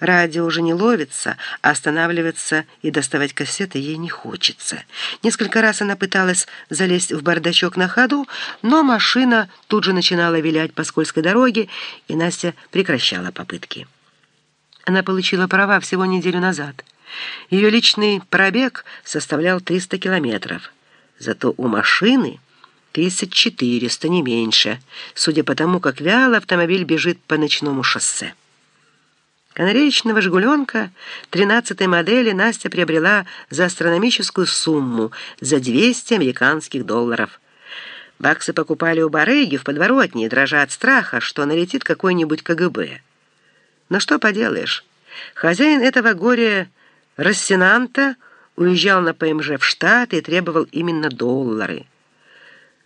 Радио уже не ловится, а останавливаться и доставать кассеты ей не хочется. Несколько раз она пыталась залезть в бардачок на ходу, но машина тут же начинала вилять по скользкой дороге, и Настя прекращала попытки. Она получила права всего неделю назад. Ее личный пробег составлял 300 километров. Зато у машины... Тысяч четыреста, не меньше, судя по тому, как вяло автомобиль бежит по ночному шоссе. Канареечного «Жигуленка» 13-й модели Настя приобрела за астрономическую сумму, за 200 американских долларов. Баксы покупали у барыги в подворотне, дрожа от страха, что налетит какой-нибудь КГБ. Но что поделаешь, хозяин этого горя Рассенанта уезжал на ПМЖ в Штаты и требовал именно доллары.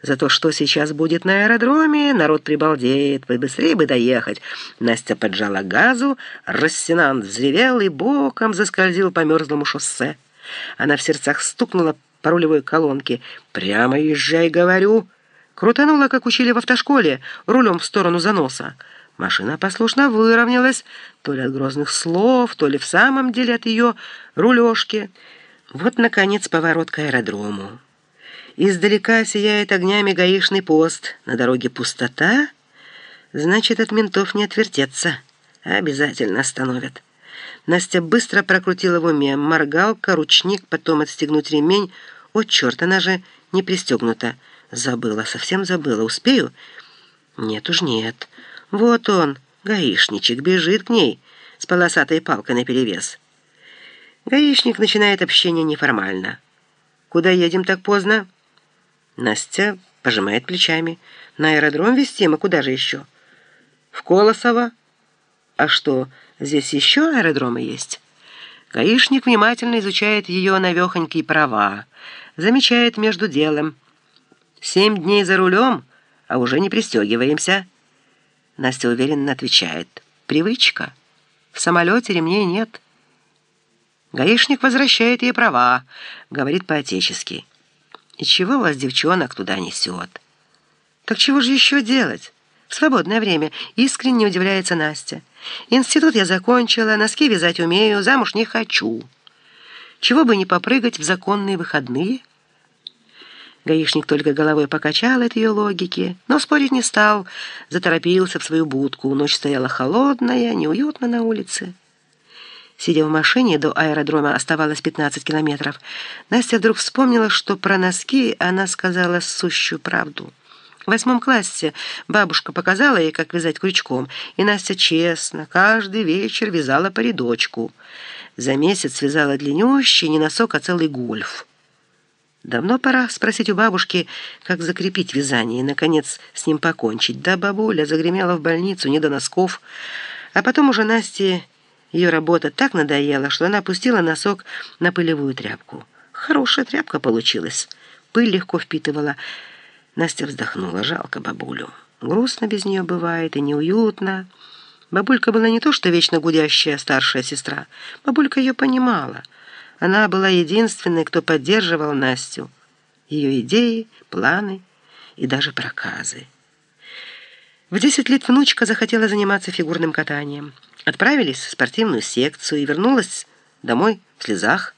За то, что сейчас будет на аэродроме, народ прибалдеет, вы быстрее бы доехать. Настя поджала газу, Рассенант взревел и боком заскользил по мерзлому шоссе. Она в сердцах стукнула по рулевой колонке. «Прямо езжай, говорю!» Крутанула, как учили в автошколе, рулем в сторону заноса. Машина послушно выровнялась, то ли от грозных слов, то ли в самом деле от ее рулежки. Вот, наконец, поворот к аэродрому. Издалека сияет огнями гаишный пост. На дороге пустота. Значит, от ментов не отвертеться. Обязательно остановят. Настя быстро прокрутила в уме. Моргалка, ручник, потом отстегнуть ремень. О, черт, она же не пристегнута. Забыла, совсем забыла. Успею? Нет уж нет. Вот он, гаишничек, бежит к ней с полосатой палкой наперевес. Гаишник начинает общение неформально. «Куда едем так поздно?» Настя пожимает плечами. На аэродром везти, мы куда же еще? В Колосово. А что, здесь еще аэродромы есть? Гаишник внимательно изучает ее навехонькие права. Замечает между делом. Семь дней за рулем, а уже не пристегиваемся. Настя уверенно отвечает. Привычка. В самолете ремней нет. Гаишник возвращает ей права, говорит по-отечески. И чего вас, девчонок, туда несет? Так чего же еще делать? В свободное время искренне удивляется Настя. Институт я закончила, носки вязать умею, замуж не хочу. Чего бы не попрыгать в законные выходные? Гаишник только головой покачал от ее логики, но спорить не стал, заторопился в свою будку. Ночь стояла холодная, неуютно на улице. Сидя в машине, до аэродрома оставалось 15 километров, Настя вдруг вспомнила, что про носки она сказала сущую правду. В восьмом классе бабушка показала ей, как вязать крючком, и Настя честно каждый вечер вязала по рядочку. За месяц связала длиннющий не носок, а целый гольф. Давно пора спросить у бабушки, как закрепить вязание и, наконец, с ним покончить. Да бабуля загремела в больницу не до носков, а потом уже Насте ее работа так надоела, что она опустила носок на пылевую тряпку. Хорошая тряпка получилась. Пыль легко впитывала. Настя вздохнула. Жалко бабулю. Грустно без нее бывает и неуютно. Бабулька была не то что вечно гудящая старшая сестра. Бабулька ее понимала. Она была единственной, кто поддерживал Настю. Ее идеи, планы и даже проказы. В 10 лет внучка захотела заниматься фигурным катанием. Отправились в спортивную секцию и вернулась домой в слезах.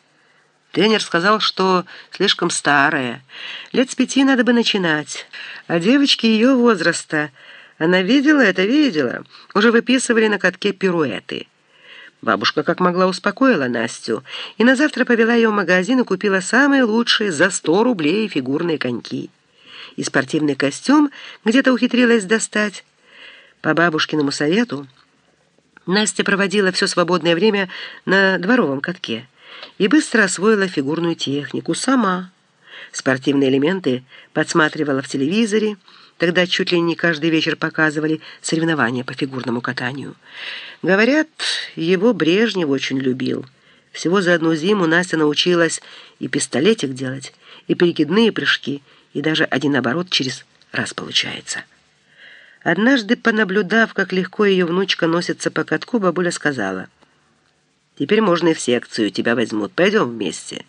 Тренер сказал, что слишком старая. Лет с пяти надо бы начинать. А девочки ее возраста, она видела это, видела, уже выписывали на катке пируэты. Бабушка как могла успокоила Настю и на завтра повела ее в магазин и купила самые лучшие за 100 рублей фигурные коньки. И спортивный костюм где-то ухитрилась достать. По бабушкиному совету Настя проводила все свободное время на дворовом катке и быстро освоила фигурную технику сама. Спортивные элементы подсматривала в телевизоре, тогда чуть ли не каждый вечер показывали соревнования по фигурному катанию. Говорят, его Брежнев очень любил. Всего за одну зиму Настя научилась и пистолетик делать, и перекидные прыжки, и даже один оборот через раз получается. Однажды, понаблюдав, как легко ее внучка носится по катку, бабуля сказала, «Теперь можно и в секцию тебя возьмут, пойдем вместе».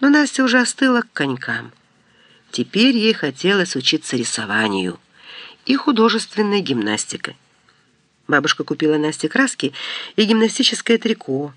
Но Настя уже остыла к конькам. Теперь ей хотелось учиться рисованию и художественной гимнастикой. Бабушка купила Насте краски и гимнастическое трико,